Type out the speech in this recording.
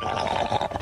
Ha ha ha ha!